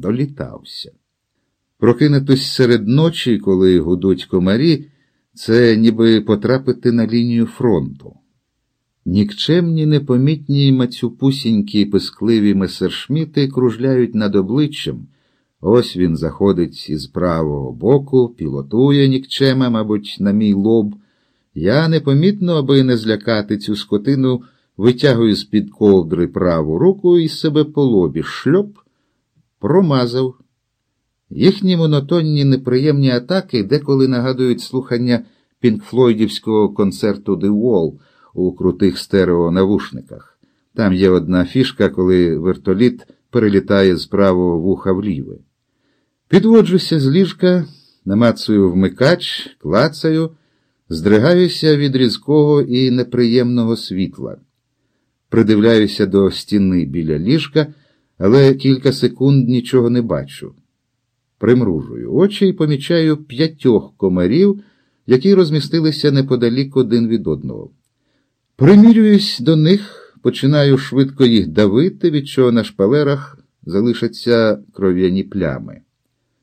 долітався. Прокинутись серед ночі, коли гудуть комарі, це ніби потрапити на лінію фронту. Нікчемні непомітні мацюпусінькі пискливі месершміти кружляють над обличчям. Ось він заходить із правого боку, пілотує нікчема, мабуть, на мій лоб. Я непомітно, аби не злякати цю скотину, витягую з-під ковдри праву руку і себе по лобі шльоп, промазав. Їхні монотонні неприємні атаки деколи нагадують слухання пінкфлойдівського концерту «The Wall» у крутих стереонавушниках. Там є одна фішка, коли вертоліт перелітає з правого вуха в ліве. Підводжуся з ліжка, намацую вмикач, клацаю, здригаюся від різкого і неприємного світла. Придивляюся до стіни біля ліжка, але кілька секунд нічого не бачу. Примружую очі і помічаю п'ятьох комарів, які розмістилися неподалік один від одного. Примірююсь до них, починаю швидко їх давити, від чого на шпалерах залишаться кров'яні плями.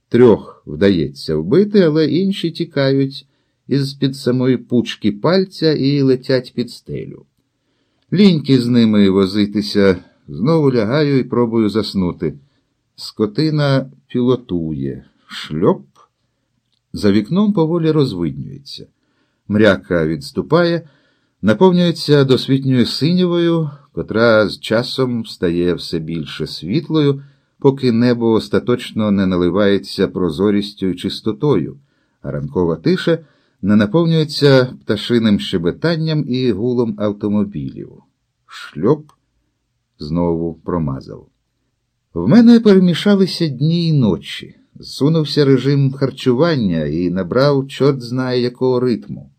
Трьох вдається вбити, але інші тікають із під самої пучки пальця і летять під стелю. Ліньки з ними возитися, знову лягаю і пробую заснути. Скотина пілотує, шльоп. За вікном поволі розвиднюється. Мряка відступає, наповнюється досвітньою синєвою, котра з часом стає все більше світлою, поки небо остаточно не наливається прозорістю і чистотою, а ранкова тиша не наповнюється пташиним щебетанням і гулом автомобілів. Шльоп знову промазав. В мене перемішалися дні й ночі. Зсунувся режим харчування і набрав чорт знає якого ритму.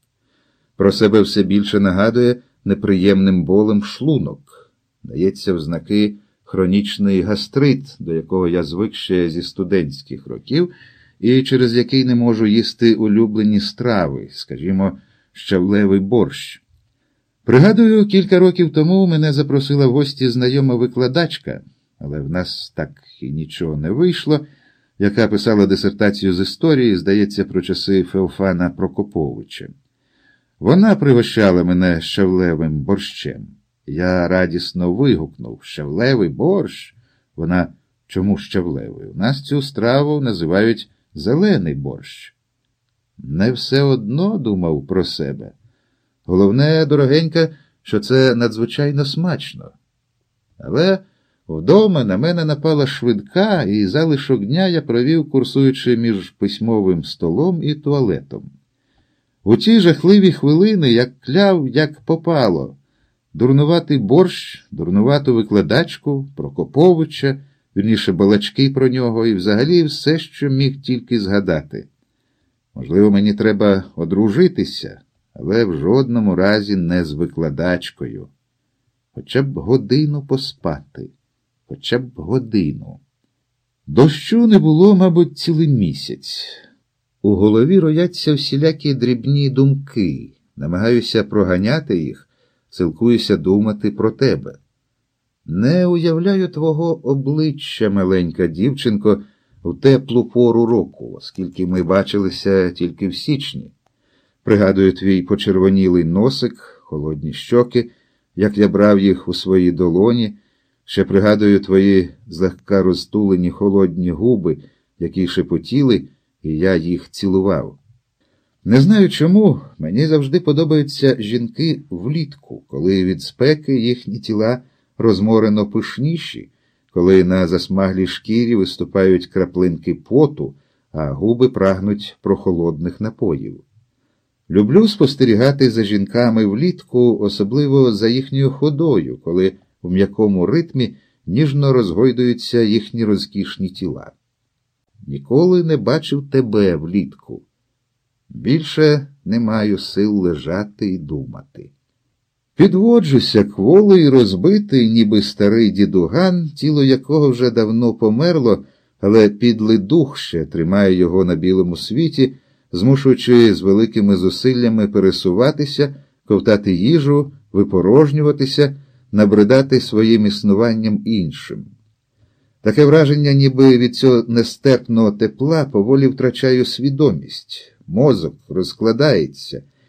Про себе все більше нагадує неприємним болем шлунок. Дається в знаки хронічний гастрит, до якого я звик ще зі студентських років, і через який не можу їсти улюблені страви, скажімо, щавлевий борщ. Пригадую, кілька років тому мене запросила в гості знайома викладачка, але в нас так і нічого не вийшло, яка писала дисертацію з історії, здається, про часи Феофана Прокоповича. Вона пригощала мене щавлевим борщем. Я радісно вигукнув Щавлевий борщ. Вона чому щавлевий? У нас цю страву називають зелений борщ. Не все одно думав про себе. Головне, дорогенька, що це надзвичайно смачно. Але вдома на мене напала швидка, і залишок дня я провів, курсуючи між письмовим столом і туалетом. У ті жахливі хвилини як кляв, як попало, дурнуватий борщ, дурнувату викладачку, Прокоповича, вірніше балачки про нього і взагалі все, що міг тільки згадати. Можливо, мені треба одружитися але в жодному разі не з викладачкою. Хоча б годину поспати, хоча б годину. Дощу не було, мабуть, цілий місяць. У голові рояться всілякі дрібні думки, намагаюся проганяти їх, силкуюся думати про тебе. Не уявляю твого обличчя, маленька дівчинко, в теплу пору року, оскільки ми бачилися тільки в січні. Пригадую твій почервонілий носик, холодні щоки, як я брав їх у свої долоні, ще пригадую твої злегка розтулені холодні губи, які шепотіли, і я їх цілував. Не знаю чому, мені завжди подобаються жінки влітку, коли від спеки їхні тіла розморено пишніші, коли на засмаглій шкірі виступають краплинки поту, а губи прагнуть прохолодних напоїв. Люблю спостерігати за жінками влітку, особливо за їхньою ходою, коли в м'якому ритмі ніжно розгойдуються їхні розкішні тіла. Ніколи не бачив тебе влітку. Більше не маю сил лежати і думати. Підводжуся кволий, розбитий, ніби старий дідуган, тіло якого вже давно померло, але підлий дух ще тримає його на білому світі змушуючи з великими зусиллями пересуватися, ковтати їжу, випорожнюватися, набридати своїм існуванням іншим. Таке враження, ніби від цього нестерпного тепла поволі втрачаю свідомість, мозок розкладається.